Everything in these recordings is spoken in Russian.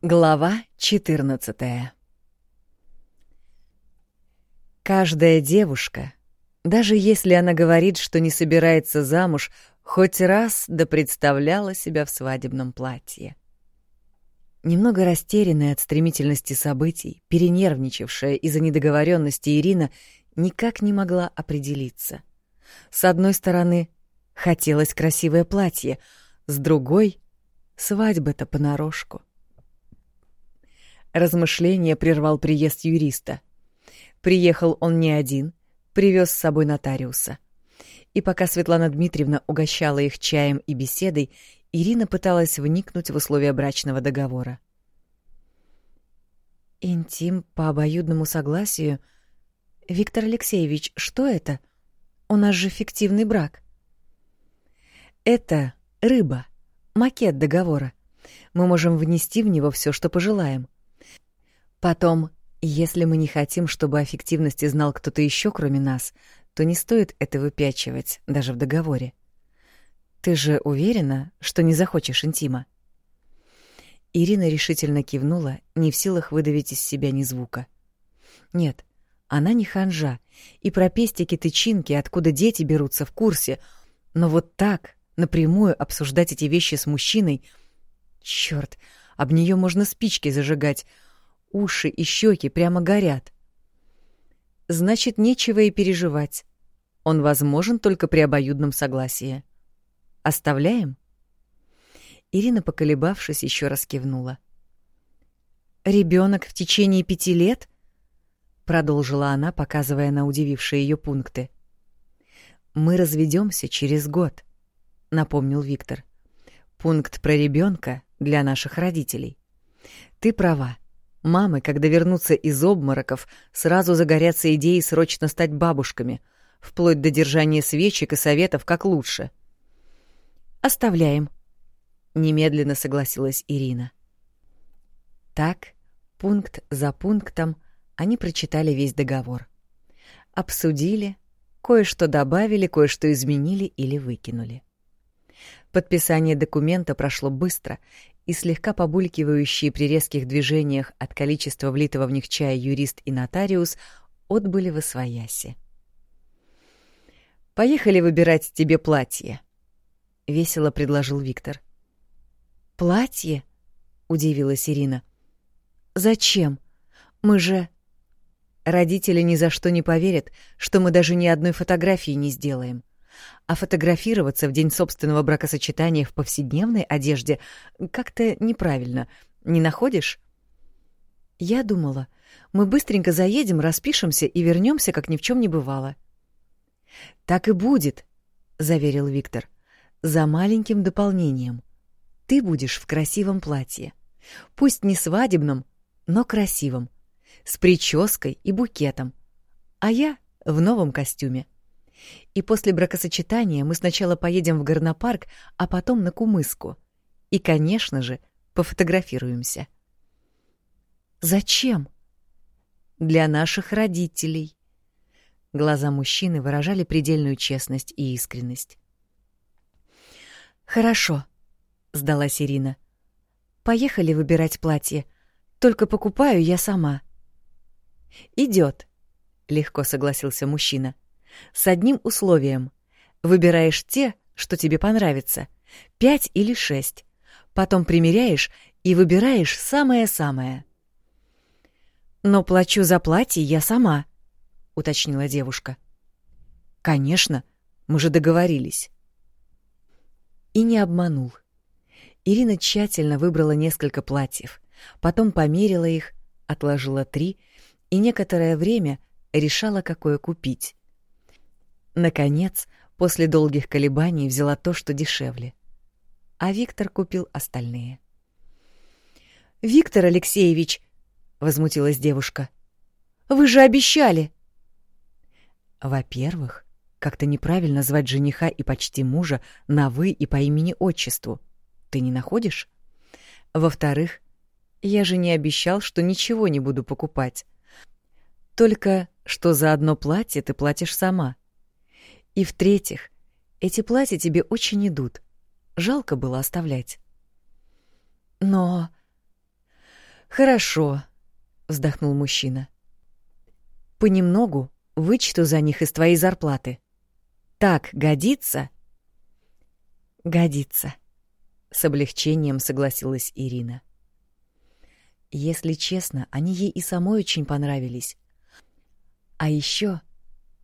Глава 14 Каждая девушка, даже если она говорит, что не собирается замуж, хоть раз да представляла себя в свадебном платье. Немного растерянная от стремительности событий, перенервничавшая из-за недоговоренности Ирина никак не могла определиться. С одной стороны, хотелось красивое платье, с другой — свадьба-то понарошку. Размышление прервал приезд юриста. Приехал он не один, привез с собой нотариуса. И пока Светлана Дмитриевна угощала их чаем и беседой, Ирина пыталась вникнуть в условия брачного договора. «Интим по обоюдному согласию? Виктор Алексеевич, что это? У нас же фиктивный брак». «Это рыба, макет договора. Мы можем внести в него все, что пожелаем. Потом, если мы не хотим, чтобы о фиктивности знал кто-то еще, кроме нас, то не стоит это выпячивать даже в договоре. Ты же уверена, что не захочешь интима? Ирина решительно кивнула, не в силах выдавить из себя ни звука. Нет, она не ханжа, и про пестики-тычинки, откуда дети берутся, в курсе, но вот так, напрямую обсуждать эти вещи с мужчиной... Чёрт, об нее можно спички зажигать, уши и щеки прямо горят. Значит, нечего и переживать. Он возможен только при обоюдном согласии. Оставляем? Ирина, поколебавшись, еще раз кивнула. Ребенок в течение пяти лет? продолжила она, показывая на удивившие ее пункты. Мы разведемся через год, напомнил Виктор. Пункт про ребенка для наших родителей. Ты права. Мамы, когда вернутся из обмороков, сразу загорятся идеей срочно стать бабушками, вплоть до держания свечек и советов, как лучше. «Оставляем», — немедленно согласилась Ирина. Так, пункт за пунктом, они прочитали весь договор. Обсудили, кое-что добавили, кое-что изменили или выкинули. Подписание документа прошло быстро, и слегка побулькивающие при резких движениях от количества влитого в них чая юрист и нотариус отбыли в освояси. «Поехали выбирать тебе платье», — весело предложил Виктор. «Платье?» — удивилась Ирина. «Зачем? Мы же...» Родители ни за что не поверят, что мы даже ни одной фотографии не сделаем. А фотографироваться в день собственного бракосочетания в повседневной одежде как-то неправильно, не находишь? Я думала, мы быстренько заедем, распишемся и вернемся, как ни в чем не бывало. Так и будет, заверил Виктор. За маленьким дополнением. Ты будешь в красивом платье. Пусть не свадебном, но красивом, с прической и букетом. А я в новом костюме. И после бракосочетания мы сначала поедем в горнопарк, а потом на Кумыску. И, конечно же, пофотографируемся. Зачем? Для наших родителей. Глаза мужчины выражали предельную честность и искренность. Хорошо, сдалась Ирина. Поехали выбирать платье. Только покупаю я сама. Идет, легко согласился мужчина. — с одним условием. Выбираешь те, что тебе понравится, пять или шесть. Потом примеряешь и выбираешь самое-самое. «Но плачу за платье я сама», — уточнила девушка. «Конечно, мы же договорились». И не обманул. Ирина тщательно выбрала несколько платьев, потом померила их, отложила три и некоторое время решала, какое купить. Наконец, после долгих колебаний взяла то, что дешевле. А Виктор купил остальные. «Виктор Алексеевич!» — возмутилась девушка. «Вы же обещали!» Во-первых, как-то неправильно звать жениха и почти мужа на «вы» и по имени-отчеству. Ты не находишь? Во-вторых, я же не обещал, что ничего не буду покупать. Только что за одно платье ты платишь сама — и в-третьих, эти платья тебе очень идут. Жалко было оставлять. Но... Хорошо, вздохнул мужчина. Понемногу вычту за них из твоей зарплаты. Так годится? Годится. С облегчением согласилась Ирина. Если честно, они ей и самой очень понравились. А еще,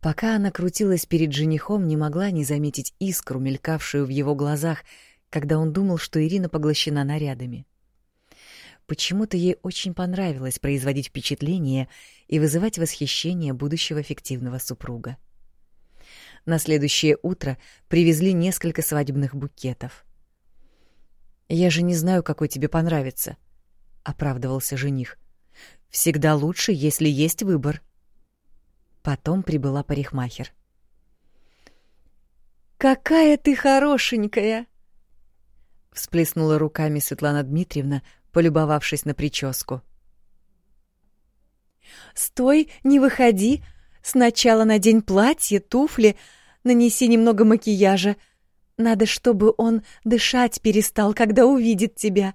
пока она крутилась перед женихом, не могла не заметить искру, мелькавшую в его глазах, когда он думал, что Ирина поглощена нарядами. Почему-то ей очень понравилось производить впечатление и вызывать восхищение будущего фиктивного супруга. На следующее утро привезли несколько свадебных букетов. «Я же не знаю, какой тебе понравится», — оправдывался жених. «Всегда лучше, если есть выбор». Потом прибыла парикмахер. «Какая ты хорошенькая!» Всплеснула руками Светлана Дмитриевна, полюбовавшись на прическу. «Стой, не выходи! Сначала надень платье, туфли, нанеси немного макияжа. Надо, чтобы он дышать перестал, когда увидит тебя».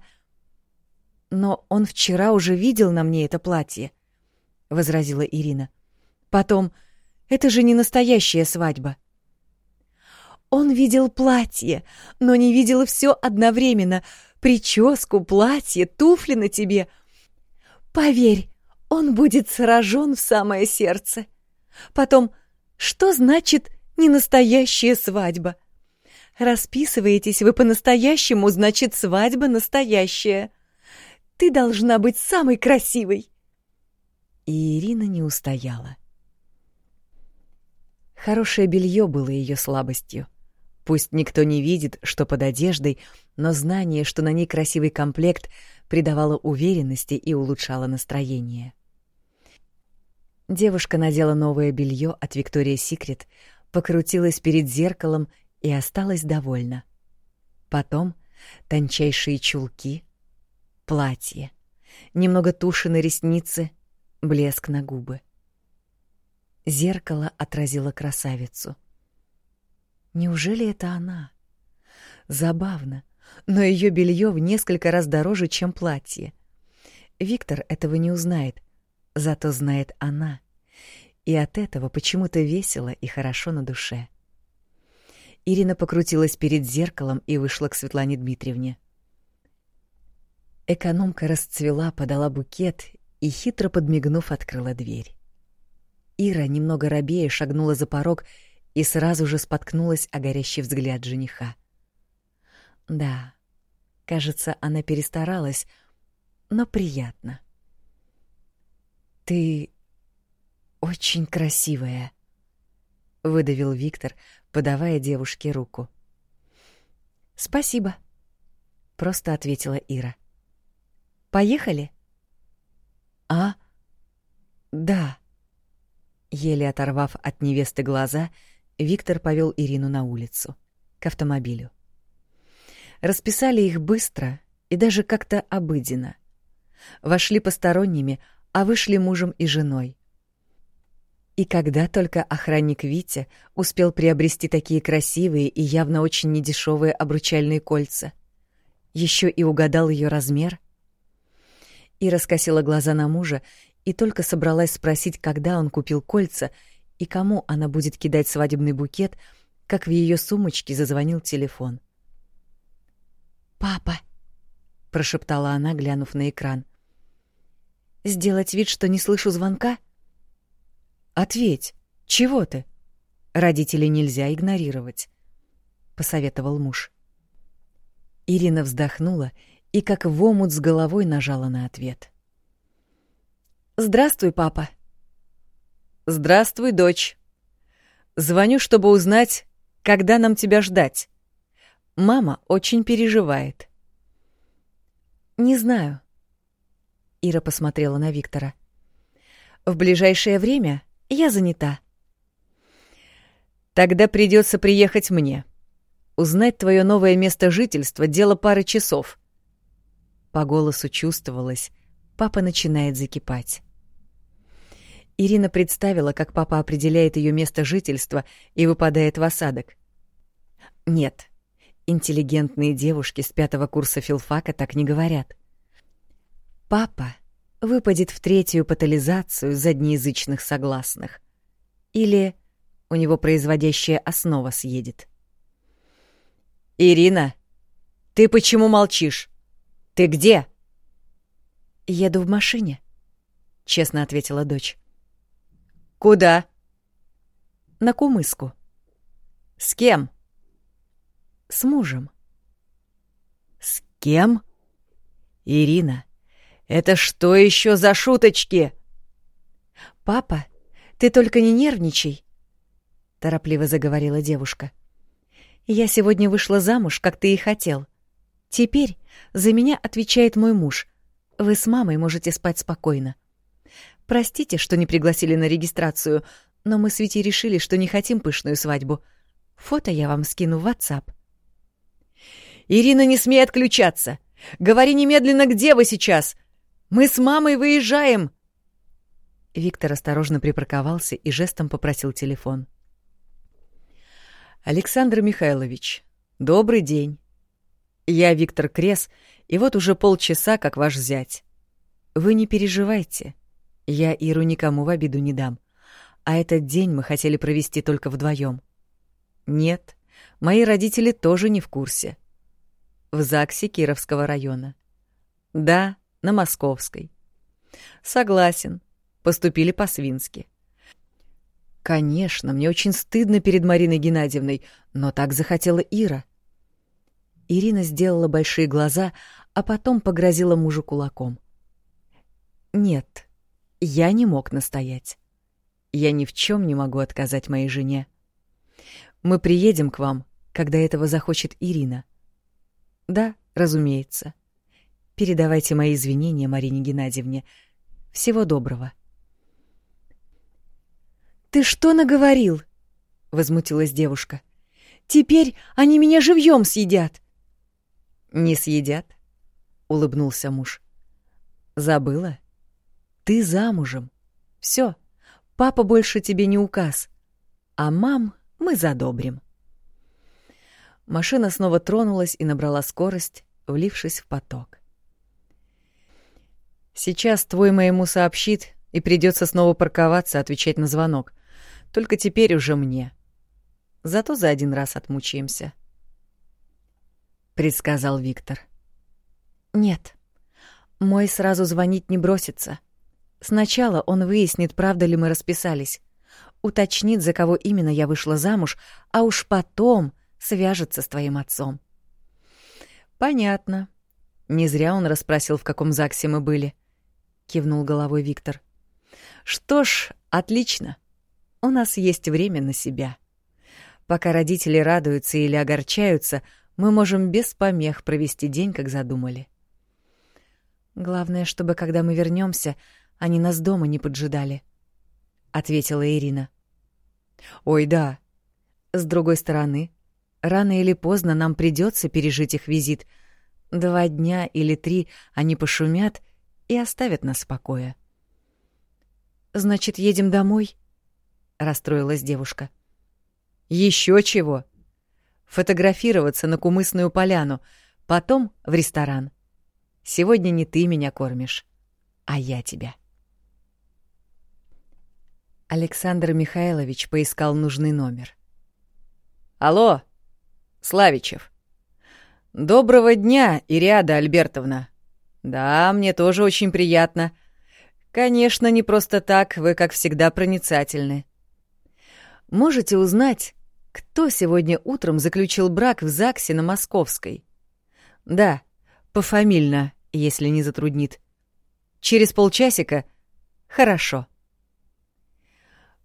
«Но он вчера уже видел на мне это платье», — возразила Ирина. «Потом, это же не настоящая свадьба». Он видел платье, но не видел все одновременно — прическу, платье, туфли на тебе. Поверь, он будет сражен в самое сердце. Потом, что значит ненастоящая свадьба? Расписываетесь вы по-настоящему, значит, свадьба настоящая. Ты должна быть самой красивой. И Ирина не устояла. Хорошее белье было ее слабостью. Пусть никто не видит, что под одеждой, но знание, что на ней красивый комплект, придавало уверенности и улучшало настроение. Девушка надела новое белье от Victoria's Secret, покрутилась перед зеркалом и осталась довольна. Потом тончайшие чулки, платье, немного туши на ресницы, блеск на губы. Зеркало отразило красавицу — Неужели это она? Забавно, но ее белье в несколько раз дороже, чем платье. Виктор этого не узнает, зато знает она. И от этого почему-то весело и хорошо на душе. Ирина покрутилась перед зеркалом и вышла к Светлане Дмитриевне. Экономка расцвела, подала букет и, хитро подмигнув, открыла дверь. Ира, немного робея, шагнула за порог и сразу же споткнулась о горящий взгляд жениха. Да, кажется, она перестаралась, но приятно. «Ты очень красивая», — выдавил Виктор, подавая девушке руку. «Спасибо», — просто ответила Ира. «Поехали?» «А? Да». Еле оторвав от невесты глаза, — Виктор повел Ирину на улицу, к автомобилю. Расписали их быстро и даже как-то обыденно. Вошли посторонними, а вышли мужем и женой. И когда только охранник Витя успел приобрести такие красивые и явно очень недешевые обручальные кольца, еще и угадал ее размер, и раскосила глаза на мужа и только собралась спросить, когда он купил кольца — и кому она будет кидать свадебный букет, как в ее сумочке зазвонил телефон. «Папа!» — прошептала она, глянув на экран. «Сделать вид, что не слышу звонка?» «Ответь! Чего ты?» «Родителей нельзя игнорировать», — посоветовал муж. Ирина вздохнула и как в омут с головой нажала на ответ. «Здравствуй, папа!» «Здравствуй, дочь. Звоню, чтобы узнать, когда нам тебя ждать. Мама очень переживает». «Не знаю». Ира посмотрела на Виктора. «В ближайшее время я занята». «Тогда придется приехать мне. Узнать твое новое место жительства — дело пары часов». По голосу чувствовалось, папа начинает закипать. Ирина представила, как папа определяет ее место жительства и выпадает в осадок. Нет, интеллигентные девушки с пятого курса филфака так не говорят. Папа выпадет в третью патализацию заднеязычных согласных. Или у него производящая основа съедет. «Ирина, ты почему молчишь? Ты где?» «Еду в машине», — честно ответила дочь. «Куда?» «На Кумыску». «С кем?» «С мужем». «С кем?» «Ирина, это что еще за шуточки?» «Папа, ты только не нервничай», — торопливо заговорила девушка. «Я сегодня вышла замуж, как ты и хотел. Теперь за меня отвечает мой муж. Вы с мамой можете спать спокойно. Простите, что не пригласили на регистрацию, но мы с Витей решили, что не хотим пышную свадьбу. Фото я вам скину в WhatsApp». «Ирина, не смей отключаться! Говори немедленно, где вы сейчас! Мы с мамой выезжаем!» Виктор осторожно припарковался и жестом попросил телефон. «Александр Михайлович, добрый день. Я Виктор Крес, и вот уже полчаса как ваш зять. Вы не переживайте, я Иру никому в обиду не дам, а этот день мы хотели провести только вдвоем. Нет, мои родители тоже не в курсе. В ЗАГСе Кировского района. Да, на Московской. Согласен, поступили по-свински. Конечно, мне очень стыдно перед Мариной Геннадьевной, но так захотела Ира. Ирина сделала большие глаза, а потом погрозила мужу кулаком. Нет, я не мог настоять. Я ни в чем не могу отказать моей жене. Мы приедем к вам, когда этого захочет Ирина. Да, разумеется. Передавайте мои извинения Марине Геннадьевне. Всего доброго. «Ты что наговорил?» — возмутилась девушка. «Теперь они меня живьем съедят!» «Не съедят», — улыбнулся муж. «Забыла? Ты замужем. Все, папа больше тебе не указ. А мам мы задобрим». Машина снова тронулась и набрала скорость, влившись в поток. «Сейчас твой моему сообщит, и придется снова парковаться, отвечать на звонок. Только теперь уже мне. Зато за один раз отмучаемся. Предсказал Виктор. Нет. Мой сразу звонить не бросится. Сначала он выяснит, правда ли мы расписались. Уточнит, за кого именно я вышла замуж, а уж потом свяжется с твоим отцом. Понятно. Не зря он расспросил, в каком ЗАГСе мы были. Кивнул головой Виктор. Что ж, отлично. У нас есть время на себя. Пока родители радуются или огорчаются, мы можем без помех провести день, как задумали. Главное, чтобы, когда мы вернемся, они нас дома не поджидали, — ответила Ирина. Ой, да. С другой стороны, рано или поздно нам придется пережить их визит. Два дня или три они пошумят и оставят нас в покое. Значит, едем домой? расстроилась девушка. Еще чего? Фотографироваться на кумысную поляну, потом в ресторан. Сегодня не ты меня кормишь, а я тебя. Александр Михайлович поискал нужный номер. Алло, Славичев. Доброго дня, Ириада Альбертовна. Да, мне тоже очень приятно. Конечно, не просто так, вы, как всегда, проницательны. Можете узнать, кто сегодня утром заключил брак в ЗАГСе на Московской? Да, пофамильно, если не затруднит. Через полчасика? Хорошо.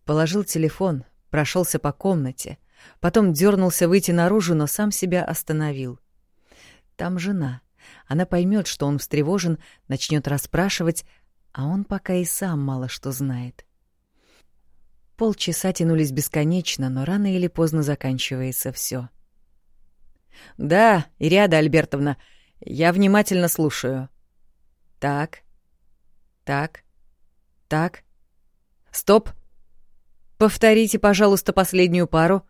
Положил телефон, прошелся по комнате, потом дернулся выйти наружу, но сам себя остановил. Там жена. Она поймет, что он встревожен, начнет расспрашивать, а он пока и сам мало что знает. Полчаса тянулись бесконечно, но рано или поздно заканчивается все. «Да, Ириада Альбертовна, я внимательно слушаю». «Так, так, так. Стоп! Повторите, пожалуйста, последнюю пару».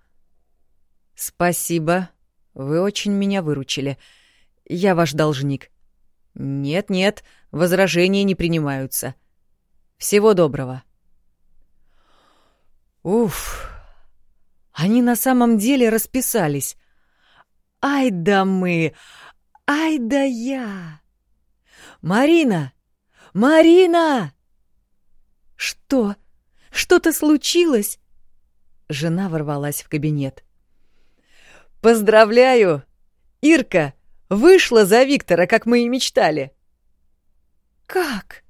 «Спасибо, вы очень меня выручили. Я ваш должник. Нет-нет, возражения не принимаются. Всего доброго. Уф, они на самом деле расписались. Ай да мы, ай да я. Марина! Марина! Что? Что-то случилось? Жена ворвалась в кабинет. Поздравляю! Ирка вышла за Виктора, как мы и мечтали. Как?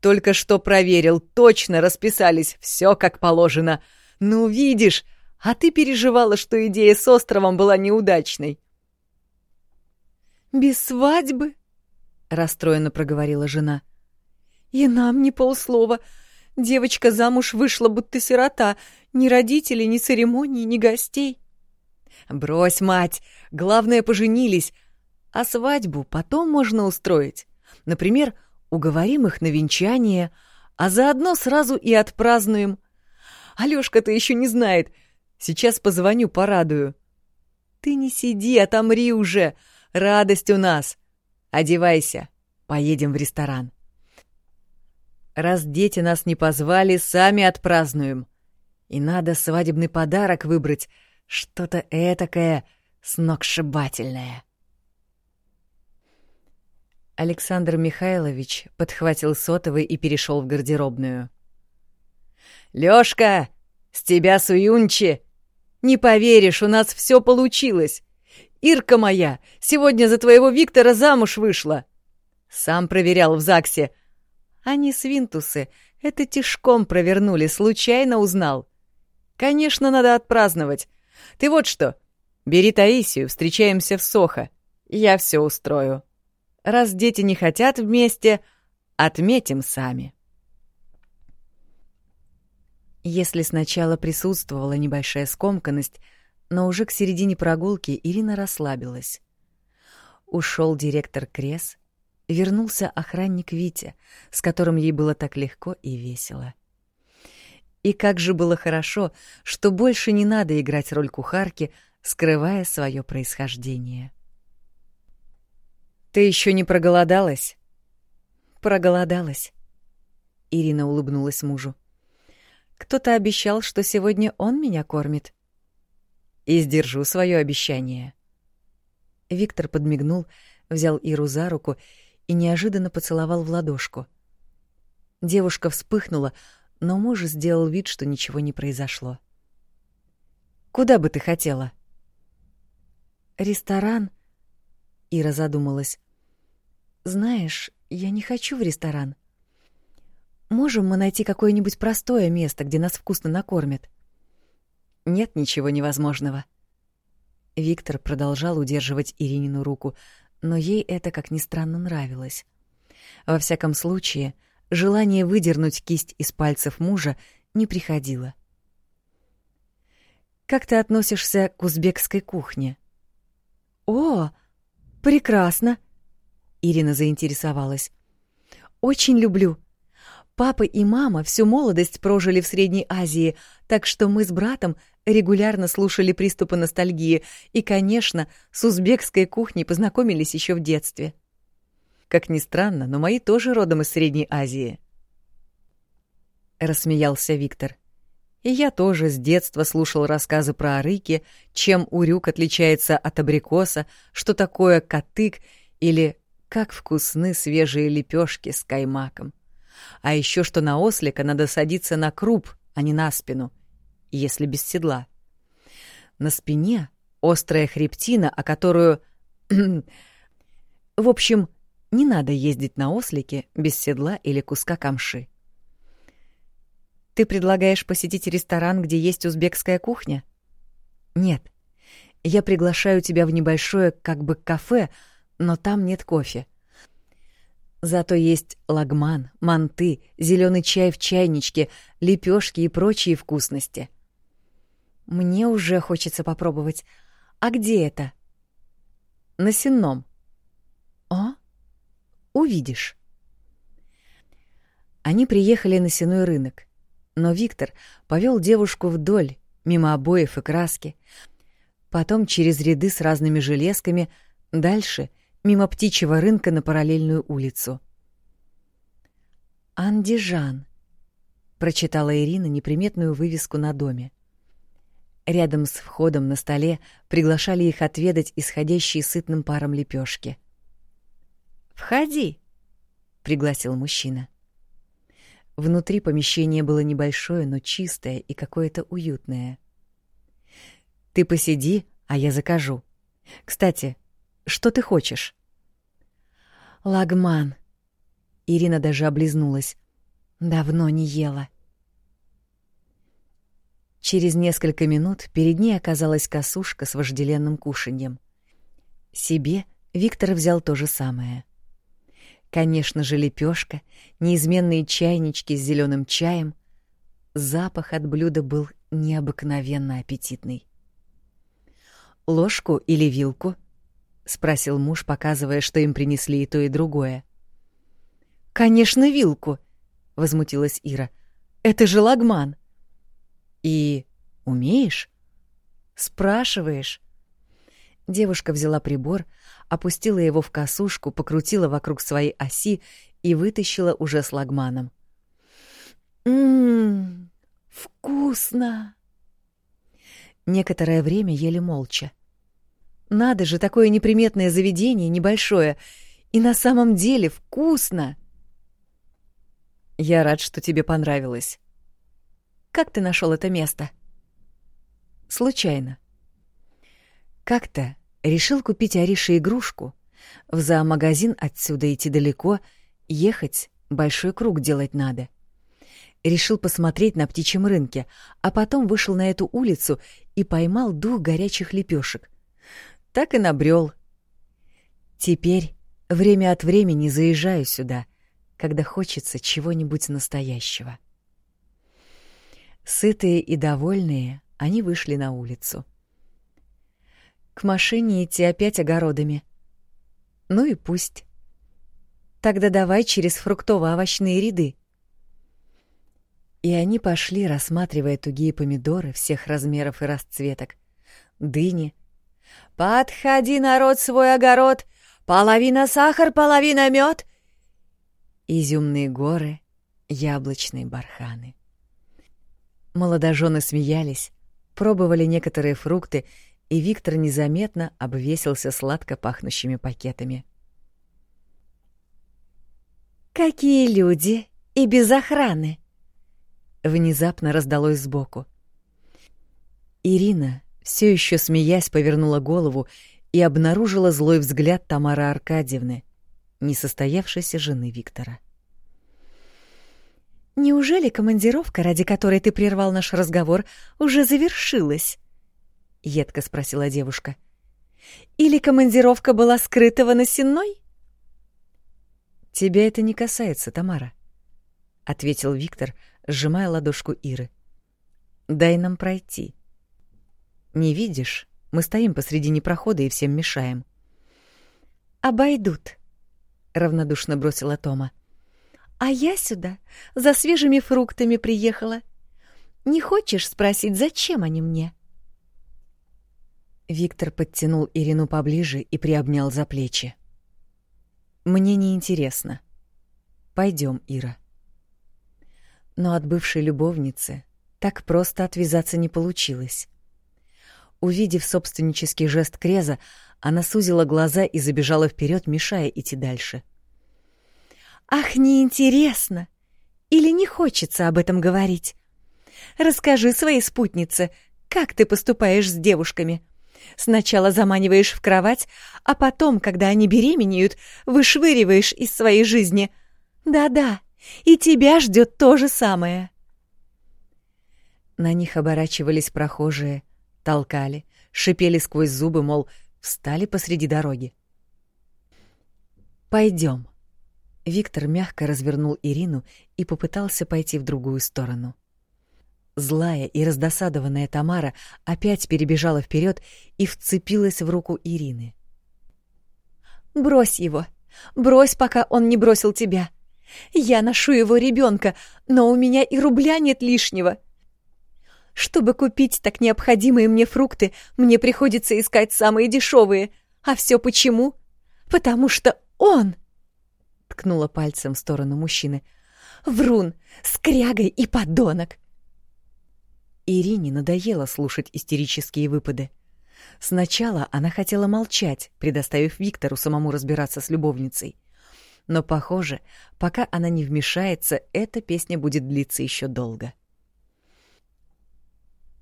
Только что проверил, точно расписались, все как положено. Ну, видишь, а ты переживала, что идея с островом была неудачной. «Без свадьбы?» — расстроенно проговорила жена. «И нам не полслова. Девочка замуж вышла, будто сирота. Ни родителей, ни церемонии, ни гостей». «Брось, мать! Главное, поженились. А свадьбу потом можно устроить. Например, уговорим их на венчание, а заодно сразу и отпразднуем. Алёшка-то еще не знает. Сейчас позвоню, порадую». «Ты не сиди, отомри уже. Радость у нас. Одевайся, поедем в ресторан». Раз дети нас не позвали, сами отпразднуем. И надо свадебный подарок выбрать, что-то этакое сногсшибательное. Александр Михайлович подхватил сотовый и перешел в гардеробную. «Лёшка, с тебя суюнчи! Не поверишь, у нас все получилось! Ирка моя сегодня за твоего Виктора замуж вышла!» Сам проверял в ЗАГСе — они свинтусы это тишком провернули, случайно узнал. Конечно, надо отпраздновать. Ты вот что, бери Таисию, встречаемся в Сохо. Я все устрою. Раз дети не хотят вместе, отметим сами. Если сначала присутствовала небольшая скомканность, но уже к середине прогулки Ирина расслабилась. Ушел директор Крес, вернулся охранник Витя, с которым ей было так легко и весело. И как же было хорошо, что больше не надо играть роль кухарки, скрывая свое происхождение. «Ты еще не проголодалась?» «Проголодалась», — Ирина улыбнулась мужу. «Кто-то обещал, что сегодня он меня кормит». «И сдержу свое обещание». Виктор подмигнул, взял Иру за руку и неожиданно поцеловал в ладошку. Девушка вспыхнула, но муж сделал вид, что ничего не произошло. «Куда бы ты хотела?» «Ресторан?» Ира задумалась. «Знаешь, я не хочу в ресторан. Можем мы найти какое-нибудь простое место, где нас вкусно накормят?» «Нет ничего невозможного». Виктор продолжал удерживать Иринину руку, но ей это, как ни странно, нравилось. Во всяком случае, желание выдернуть кисть из пальцев мужа не приходило. «Как ты относишься к узбекской кухне?» «О, прекрасно!» Ирина заинтересовалась. «Очень люблю. Папа и мама всю молодость прожили в Средней Азии, так что мы с братом регулярно слушали приступы ностальгии и, конечно, с узбекской кухней познакомились еще в детстве. Как ни странно, но мои тоже родом из Средней Азии. Рассмеялся Виктор. И я тоже с детства слушал рассказы про арыки, чем урюк отличается от абрикоса, что такое катык или как вкусны свежие лепешки с каймаком. А еще что на ослика надо садиться на круп, а не на спину — если без седла. На спине острая хребтина, о которую... В общем, не надо ездить на ослике без седла или куска камши. Ты предлагаешь посетить ресторан, где есть узбекская кухня? Нет. Я приглашаю тебя в небольшое как бы кафе, но там нет кофе. Зато есть лагман, манты, зеленый чай в чайничке, лепешки и прочие вкусности. Мне уже хочется попробовать. А где это? На сенном. О, увидишь. Они приехали на сеной рынок, но Виктор повел девушку вдоль, мимо обоев и краски, потом через ряды с разными железками, дальше мимо птичьего рынка на параллельную улицу. «Андижан», — прочитала Ирина неприметную вывеску на доме. Рядом с входом на столе приглашали их отведать исходящие сытным паром лепешки. «Входи», — пригласил мужчина. Внутри помещение было небольшое, но чистое и какое-то уютное. «Ты посиди, а я закажу. Кстати, что ты хочешь?» «Лагман». Ирина даже облизнулась. «Давно не ела». Через несколько минут перед ней оказалась косушка с вожделенным кушаньем. Себе Виктор взял то же самое. Конечно же, лепешка, неизменные чайнички с зеленым чаем. Запах от блюда был необыкновенно аппетитный. «Ложку или вилку?» — спросил муж, показывая, что им принесли и то, и другое. «Конечно, вилку!» — возмутилась Ира. «Это же лагман!» И умеешь? Спрашиваешь. Девушка взяла прибор, опустила его в косушку, покрутила вокруг своей оси и вытащила уже с лагманом. Мм, вкусно. Некоторое время ели молча. Надо же, такое неприметное заведение, небольшое, и на самом деле вкусно. Я рад, что тебе понравилось. Как ты нашел это место? Случайно. Как-то решил купить Арише игрушку. В зоомагазин отсюда идти далеко, ехать большой круг делать надо. Решил посмотреть на птичьем рынке, а потом вышел на эту улицу и поймал дух горячих лепешек. Так и набрел. Теперь время от времени заезжаю сюда, когда хочется чего-нибудь настоящего. Сытые и довольные, они вышли на улицу. К машине идти опять огородами. Ну и пусть. Тогда давай через фруктово-овощные ряды. И они пошли, рассматривая тугие помидоры всех размеров и расцветок, дыни. «Подходи, народ, свой огород! Половина сахар, половина мед!» Изюмные горы, яблочные барханы. Молодожены смеялись, пробовали некоторые фрукты, и Виктор незаметно обвесился сладко пахнущими пакетами. «Какие люди! И без охраны!» Внезапно раздалось сбоку. Ирина, все еще смеясь, повернула голову и обнаружила злой взгляд Тамары Аркадьевны, несостоявшейся жены Виктора. Неужели командировка, ради которой ты прервал наш разговор, уже завершилась? едко спросила девушка. Или командировка была скрытого насенной? Тебя это не касается, Тамара, ответил Виктор, сжимая ладошку Иры. Дай нам пройти. Не видишь, мы стоим посредине прохода и всем мешаем. Обойдут, равнодушно бросила Тома. А я сюда за свежими фруктами приехала. Не хочешь спросить, зачем они мне? Виктор подтянул Ирину поближе и приобнял за плечи. Мне не интересно. Пойдем, Ира. Но от бывшей любовницы так просто отвязаться не получилось. Увидев собственнический жест Креза, она сузила глаза и забежала вперед, мешая идти дальше. — Ах, неинтересно! Или не хочется об этом говорить? Расскажи своей спутнице, как ты поступаешь с девушками. Сначала заманиваешь в кровать, а потом, когда они беременеют, вышвыриваешь из своей жизни. Да-да, и тебя ждет то же самое. На них оборачивались прохожие, толкали, шипели сквозь зубы, мол, встали посреди дороги. Пойдем. Виктор мягко развернул Ирину и попытался пойти в другую сторону. Злая и раздосадованная Тамара опять перебежала вперед и вцепилась в руку Ирины. «Брось его! Брось, пока он не бросил тебя! Я ношу его ребенка, но у меня и рубля нет лишнего!» Чтобы купить так необходимые мне фрукты, мне приходится искать самые дешевые. А все почему? потому что он...» — ткнула пальцем в сторону мужчины. «Врун, скряга и подонок!» Ирине надоело слушать истерические выпады. Сначала она хотела молчать, предоставив Виктору самому разбираться с любовницей. Но, похоже, пока она не вмешается, эта песня будет длиться еще долго.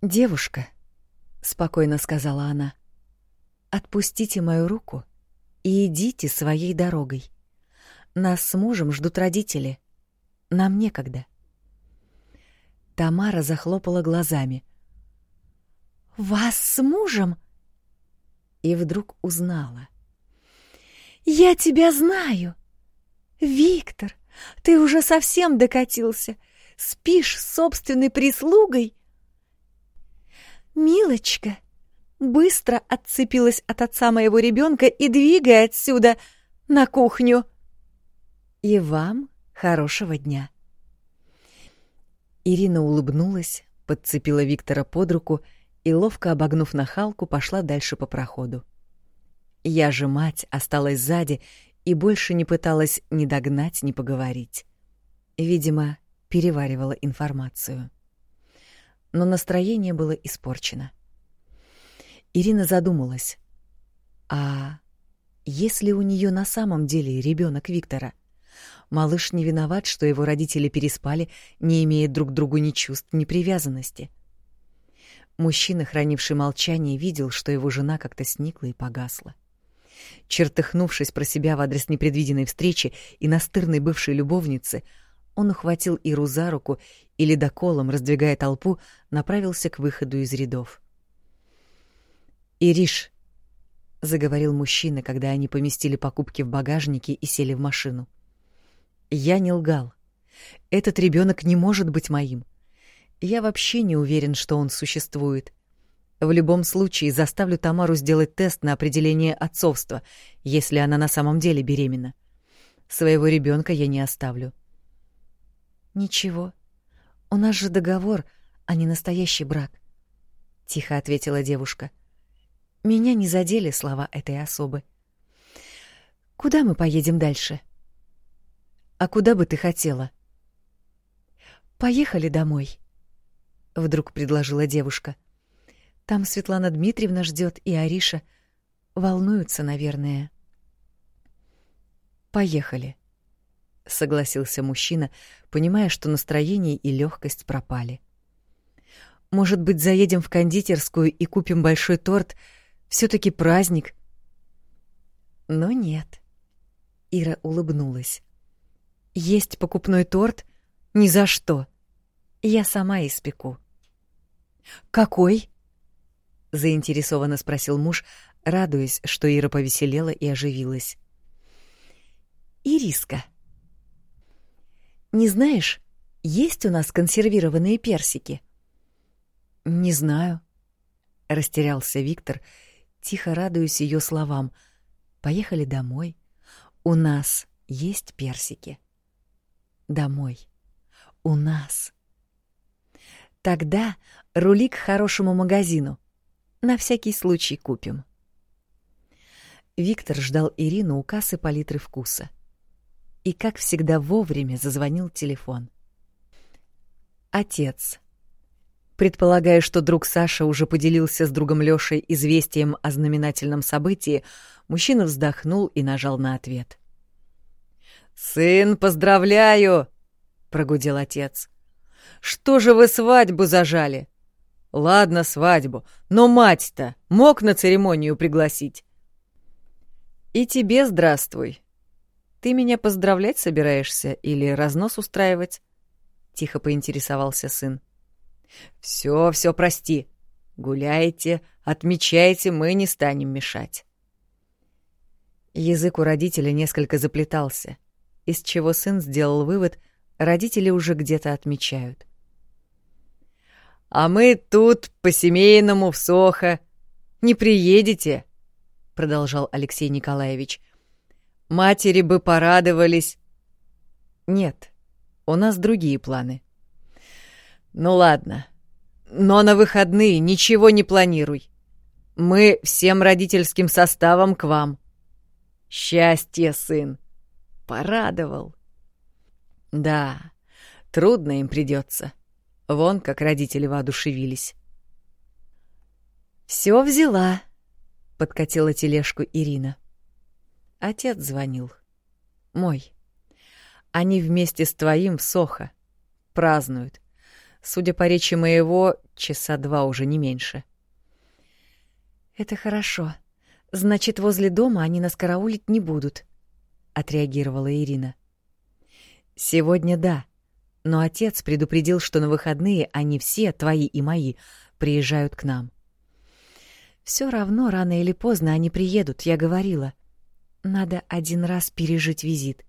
«Девушка», — спокойно сказала она, — «отпустите мою руку и идите своей дорогой. Нас с мужем ждут родители. Нам некогда». Тамара захлопала глазами. «Вас с мужем?» И вдруг узнала. «Я тебя знаю! Виктор, ты уже совсем докатился. Спишь с собственной прислугой?» «Милочка!» Быстро отцепилась от отца моего ребенка и двигай отсюда на кухню. «И вам хорошего дня!» Ирина улыбнулась, подцепила Виктора под руку и, ловко обогнув нахалку, пошла дальше по проходу. Я же мать осталась сзади и больше не пыталась ни догнать, ни поговорить. Видимо, переваривала информацию. Но настроение было испорчено. Ирина задумалась. А если у нее на самом деле ребенок Виктора — Малыш не виноват, что его родители переспали, не имея друг другу ни чувств, ни привязанности. Мужчина, хранивший молчание, видел, что его жена как-то сникла и погасла. Чертыхнувшись про себя в адрес непредвиденной встречи и настырной бывшей любовницы, он ухватил Иру за руку и ледоколом, раздвигая толпу, направился к выходу из рядов. «Ириш», — заговорил мужчина, когда они поместили покупки в багажнике и сели в машину. Я не лгал. Этот ребенок не может быть моим. Я вообще не уверен, что он существует. В любом случае заставлю Тамару сделать тест на определение отцовства, если она на самом деле беременна. Своего ребенка я не оставлю. Ничего. У нас же договор, а не настоящий брак, тихо ответила девушка. Меня не задели слова этой особы. Куда мы поедем дальше? — а куда бы ты хотела? Поехали домой, вдруг предложила девушка. Там Светлана Дмитриевна ждет и Ариша волнуются, наверное. Поехали, согласился мужчина, понимая, что настроение и легкость пропали. Может быть, заедем в кондитерскую и купим большой торт? все таки праздник. Но нет. Ира улыбнулась. Есть покупной торт? Ни за что. Я сама испеку. Какой? заинтересованно спросил муж, радуясь, что Ира повеселела и оживилась. Ириска. Не знаешь, есть у нас консервированные персики? Не знаю, растерялся Виктор, тихо радуясь ее словам. Поехали домой. У нас есть персики домой. У нас. Тогда рули к хорошему магазину. На всякий случай купим. Виктор ждал Ирину у кассы палитры вкуса. И, как всегда, вовремя зазвонил телефон. Отец. Предполагая, что друг Саша уже поделился с другом Лёшей известием о знаменательном событии, мужчина вздохнул и нажал на ответ. «Сын, поздравляю!» — прогудел отец. «Что же вы свадьбу зажали?» «Ладно, свадьбу, но мать-то мог на церемонию пригласить?» «И тебе здравствуй. Ты меня поздравлять собираешься или разнос устраивать?» — тихо поинтересовался сын. «Все, все, прости. Гуляйте, отмечайте, мы не станем мешать». Язык у родителя несколько заплетался из чего сын сделал вывод, родители уже где-то отмечают. «А мы тут по-семейному в Сохо. Не приедете?» — продолжал Алексей Николаевич. «Матери бы порадовались». «Нет, у нас другие планы». «Ну ладно, но на выходные ничего не планируй. Мы всем родительским составом к вам». Счастье, сын! Порадовал. Да, трудно им придется. Вон как родители воодушевились. Все взяла, подкатила тележку Ирина. Отец звонил. Мой. Они вместе с твоим в Сохо. Празднуют. Судя по речи моего, часа два уже не меньше. Это хорошо. Значит, возле дома они нас караулить не будут, отреагировала Ирина. Сегодня да. Но отец предупредил, что на выходные они все, твои и мои, приезжают к нам. Все равно рано или поздно они приедут, я говорила. Надо один раз пережить визит.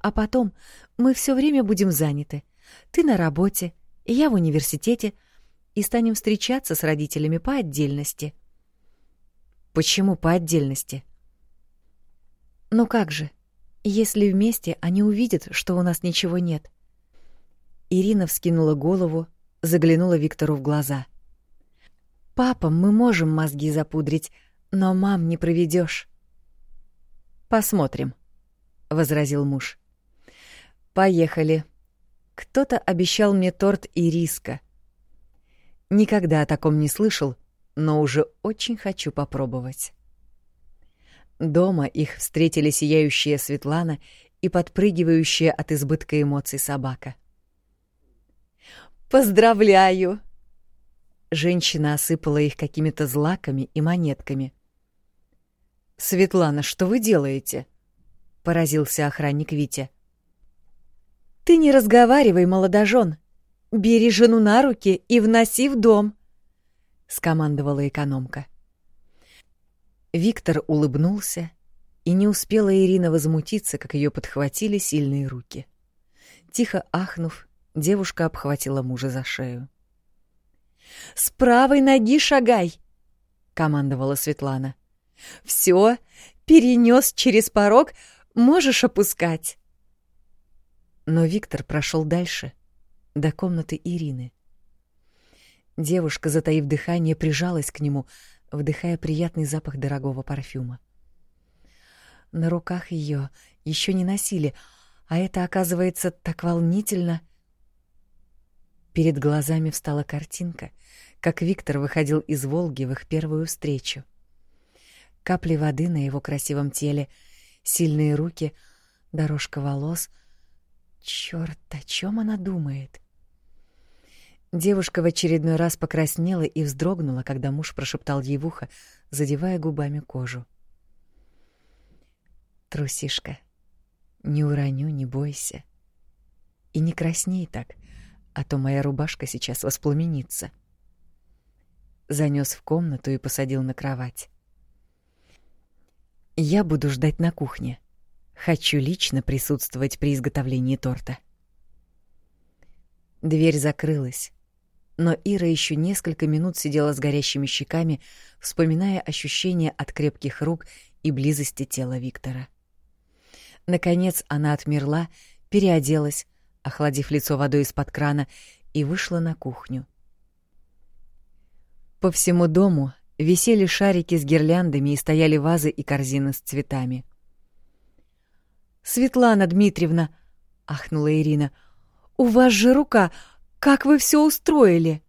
А потом мы все время будем заняты. Ты на работе, я в университете, и станем встречаться с родителями по отдельности. Почему по отдельности? Ну как же, если вместе они увидят, что у нас ничего нет. Ирина вскинула голову, заглянула Виктору в глаза. Папа, мы можем мозги запудрить, но мам не проведешь. Посмотрим, возразил муж. Поехали. Кто-то обещал мне торт и риска. Никогда о таком не слышал, но уже очень хочу попробовать. Дома их встретили сияющая Светлана и подпрыгивающая от избытка эмоций собака. «Поздравляю!» Женщина осыпала их какими-то злаками и монетками. «Светлана, что вы делаете?» — поразился охранник Витя. «Ты не разговаривай, молодожен. Бери жену на руки и вноси в дом», — скомандовала экономка. Виктор улыбнулся, и не успела Ирина возмутиться, как ее подхватили сильные руки. Тихо ахнув, девушка обхватила мужа за шею. «С правой ноги шагай!» — командовала Светлана. «Все, перенес через порог, можешь опускать!» Но Виктор прошел дальше, до комнаты Ирины. Девушка, затаив дыхание, прижалась к нему, вдыхая приятный запах дорогого парфюма. На руках ее еще не носили, а это, оказывается, так волнительно. Перед глазами встала картинка, как Виктор выходил из Волги в их первую встречу. Капли воды на его красивом теле, сильные руки, дорожка волос. Чёрт, о чем она думает? Девушка в очередной раз покраснела и вздрогнула, когда муж прошептал ей в ухо, задевая губами кожу. «Трусишка, не уроню, не бойся. И не красней так, а то моя рубашка сейчас воспламенится. Занёс в комнату и посадил на кровать. Я буду ждать на кухне. Хочу лично присутствовать при изготовлении торта. Дверь закрылась, но Ира еще несколько минут сидела с горящими щеками, вспоминая ощущения от крепких рук и близости тела Виктора. Наконец она отмерла, переоделась, охладив лицо водой из-под крана, и вышла на кухню. По всему дому висели шарики с гирляндами и стояли вазы и корзины с цветами. «Светлана Дмитриевна!» — ахнула Ирина. «У вас же рука! Как вы все устроили?»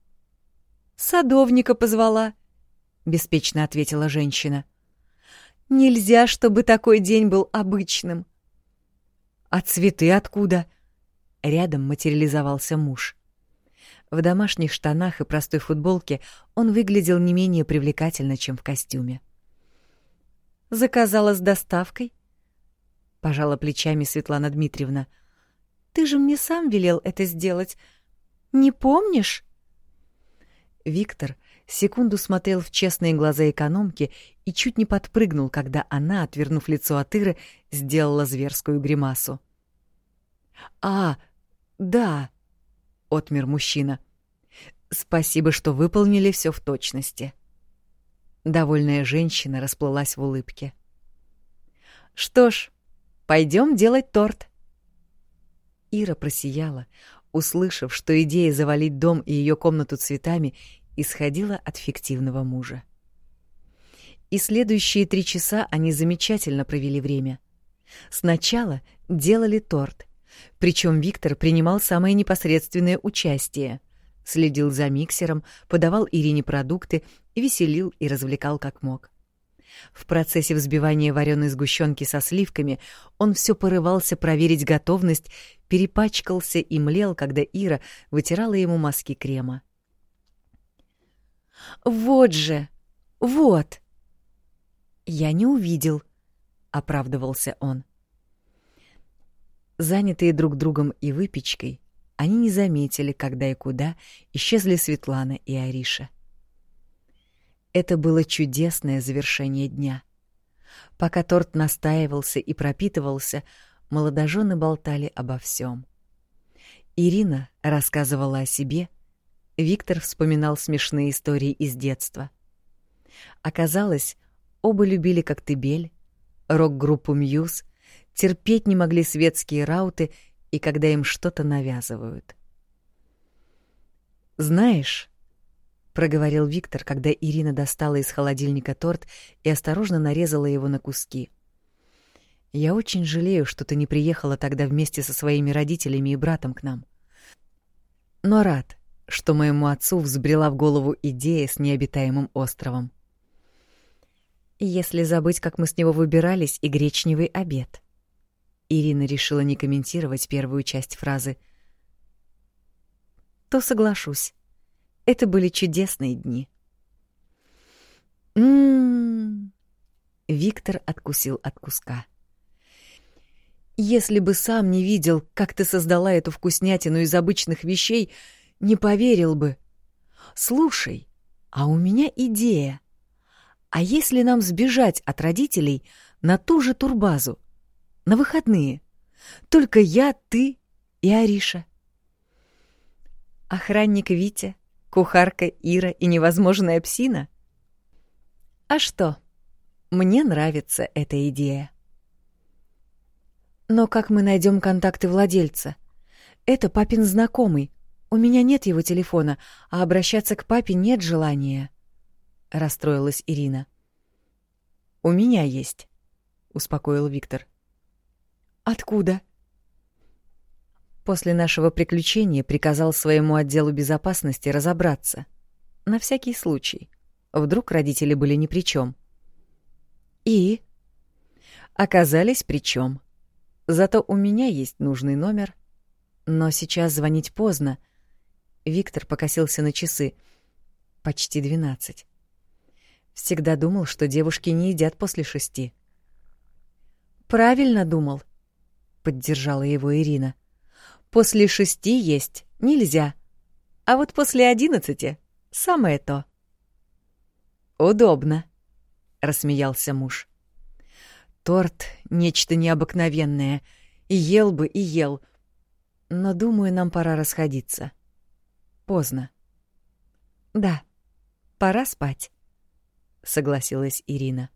«Садовника позвала», — беспечно ответила женщина. «Нельзя, чтобы такой день был обычным». «А цветы откуда?» Рядом материализовался муж. В домашних штанах и простой футболке он выглядел не менее привлекательно, чем в костюме. «Заказала с доставкой?» — пожала плечами Светлана Дмитриевна. «Ты же мне сам велел это сделать. Не помнишь?» Виктор секунду смотрел в честные глаза экономки и чуть не подпрыгнул, когда она, отвернув лицо от Иры, сделала зверскую гримасу. «А, да», — отмер мужчина. «Спасибо, что выполнили все в точности». Довольная женщина расплылась в улыбке. «Что ж, пойдем делать торт». Ира просияла, услышав, что идея завалить дом и ее комнату цветами исходила от фиктивного мужа. И следующие три часа они замечательно провели время. Сначала делали торт, причем Виктор принимал самое непосредственное участие. Следил за миксером, подавал Ирине продукты, веселил и развлекал как мог. В процессе взбивания вареной сгущенки со сливками он все порывался проверить готовность, перепачкался и млел, когда Ира вытирала ему маски крема. «Вот же! Вот!» «Я не увидел», — оправдывался он. Занятые друг другом и выпечкой, они не заметили, когда и куда исчезли Светлана и Ариша. Это было чудесное завершение дня. Пока торт настаивался и пропитывался, молодожены болтали обо всем. Ирина рассказывала о себе, Виктор вспоминал смешные истории из детства. Оказалось, оба любили Коктебель, рок-группу Мьюз, терпеть не могли светские рауты и когда им что-то навязывают. «Знаешь», — проговорил Виктор, когда Ирина достала из холодильника торт и осторожно нарезала его на куски. «Я очень жалею, что ты не приехала тогда вместе со своими родителями и братом к нам. Но рад, что моему отцу взбрела в голову идея с необитаемым островом. Если забыть, как мы с него выбирались, и гречневый обед. Ирина решила не комментировать первую часть фразы. То соглашусь. Это были чудесные дни. Мм. Виктор откусил от куска. Если бы сам не видел, как ты создала эту вкуснятину из обычных вещей, не поверил бы. Слушай, а у меня идея. А если нам сбежать от родителей на ту же турбазу? на выходные. Только я, ты и Ариша. Охранник Витя, кухарка Ира и невозможная псина? А что? Мне нравится эта идея. Но как мы найдем контакты владельца? Это папин знакомый. У меня нет его телефона, а обращаться к папе нет желания. Расстроилась Ирина. У меня есть, успокоил Виктор. Откуда? После нашего приключения приказал своему отделу безопасности разобраться. На всякий случай. Вдруг родители были ни при чем. И? Оказались при чем. Зато у меня есть нужный номер. Но сейчас звонить поздно. Виктор покосился на часы. Почти двенадцать. Всегда думал, что девушки не едят после шести. Правильно думал. — поддержала его Ирина. «После шести есть нельзя, а вот после одиннадцати — самое то». «Удобно», — рассмеялся муж. «Торт — нечто необыкновенное. И ел бы, и ел. Но, думаю, нам пора расходиться. Поздно». «Да, пора спать», — согласилась Ирина.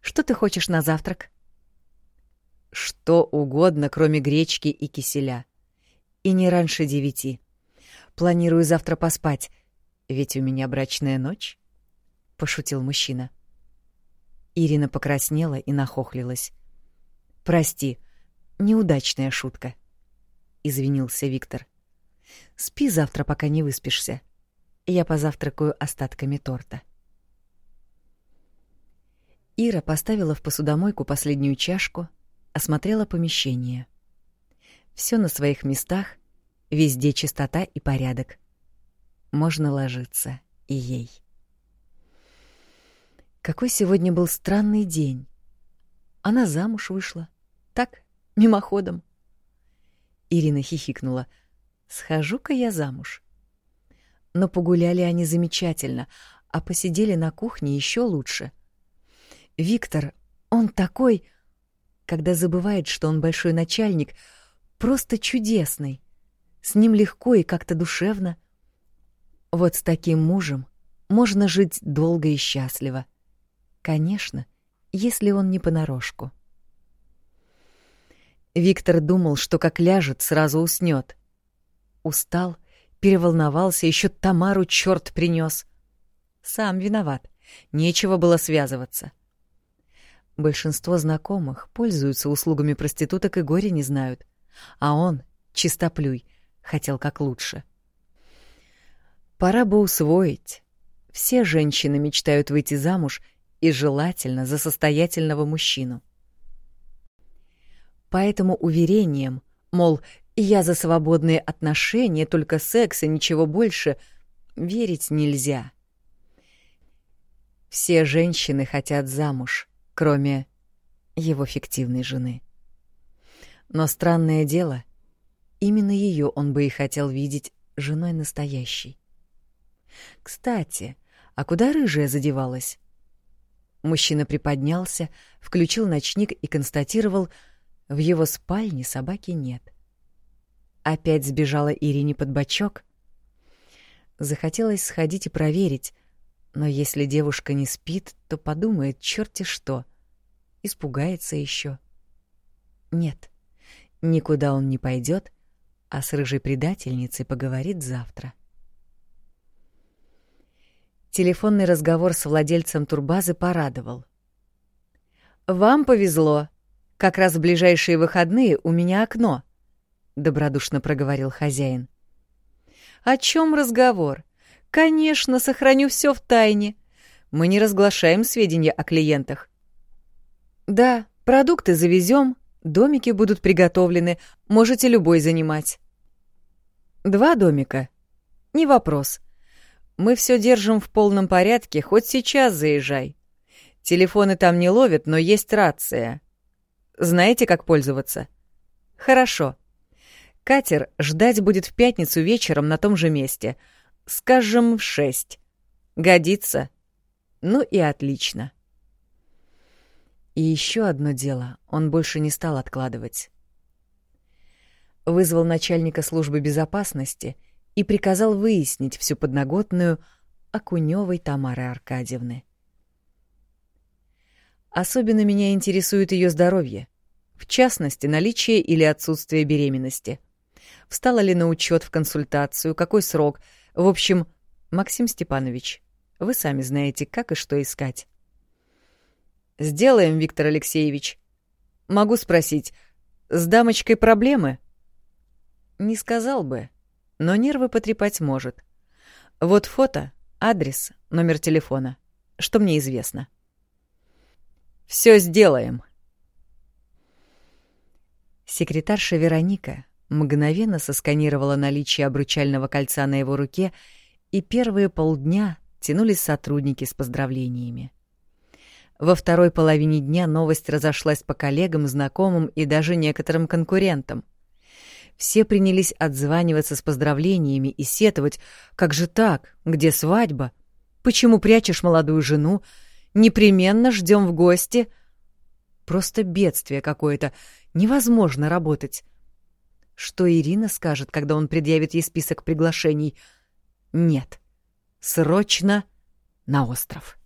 «Что ты хочешь на завтрак?» Что угодно, кроме гречки и киселя. И не раньше девяти. Планирую завтра поспать, ведь у меня брачная ночь, — пошутил мужчина. Ирина покраснела и нахохлилась. «Прости, неудачная шутка», — извинился Виктор. «Спи завтра, пока не выспишься. Я позавтракаю остатками торта». Ира поставила в посудомойку последнюю чашку, осмотрела помещение. Все на своих местах, везде чистота и порядок. Можно ложиться и ей. Какой сегодня был странный день. Она замуж вышла. Так, мимоходом. Ирина хихикнула. «Схожу-ка я замуж». Но погуляли они замечательно, а посидели на кухне еще лучше. Виктор, он такой когда забывает, что он большой начальник, просто чудесный. С ним легко и как-то душевно. Вот с таким мужем можно жить долго и счастливо. Конечно, если он не понарошку. Виктор думал, что как ляжет, сразу уснёт. Устал, переволновался, ещё Тамару чёрт принёс. Сам виноват. Нечего было связываться. Большинство знакомых пользуются услугами проституток и горе не знают. А он, чистоплюй, хотел как лучше. Пора бы усвоить. Все женщины мечтают выйти замуж и желательно за состоятельного мужчину. Поэтому уверением, мол, я за свободные отношения, только секс и ничего больше, верить нельзя. Все женщины хотят замуж, кроме его фиктивной жены. Но странное дело, именно ее он бы и хотел видеть женой настоящей. Кстати, а куда рыжая задевалась? Мужчина приподнялся, включил ночник и констатировал, в его спальне собаки нет. Опять сбежала Ирине под бочок. Захотелось сходить и проверить, но если девушка не спит, то подумает черти что. Испугается еще. Нет, никуда он не пойдет, а с рыжей предательницей поговорит завтра. Телефонный разговор с владельцем турбазы порадовал. «Вам повезло. Как раз в ближайшие выходные у меня окно», — добродушно проговорил хозяин. «О чем разговор? Конечно, сохраню все в тайне. Мы не разглашаем сведения о клиентах». «Да, продукты завезем, домики будут приготовлены, можете любой занимать». «Два домика? Не вопрос. Мы все держим в полном порядке, хоть сейчас заезжай. Телефоны там не ловят, но есть рация. Знаете, как пользоваться? Хорошо. Катер ждать будет в пятницу вечером на том же месте. Скажем, в шесть. Годится? Ну и отлично. И еще одно дело он больше не стал откладывать. Вызвал начальника службы безопасности — и приказал выяснить всю подноготную Окунёвой Тамары Аркадьевны. Особенно меня интересует ее здоровье, в частности, наличие или отсутствие беременности. Встала ли на учет в консультацию, какой срок. В общем, Максим Степанович, вы сами знаете, как и что искать. «Сделаем, Виктор Алексеевич. Могу спросить, с дамочкой проблемы?» «Не сказал бы», но нервы потрепать может. Вот фото, адрес, номер телефона, что мне известно. Все сделаем. Секретарша Вероника мгновенно сосканировала наличие обручального кольца на его руке, и первые полдня тянулись сотрудники с поздравлениями. Во второй половине дня новость разошлась по коллегам, знакомым и даже некоторым конкурентам — все принялись отзваниваться с поздравлениями и сетовать. «Как же так? Где свадьба? Почему прячешь молодую жену? Непременно ждем в гости!» Просто бедствие какое-то. Невозможно работать. Что Ирина скажет, когда он предъявит ей список приглашений? Нет. Срочно на остров.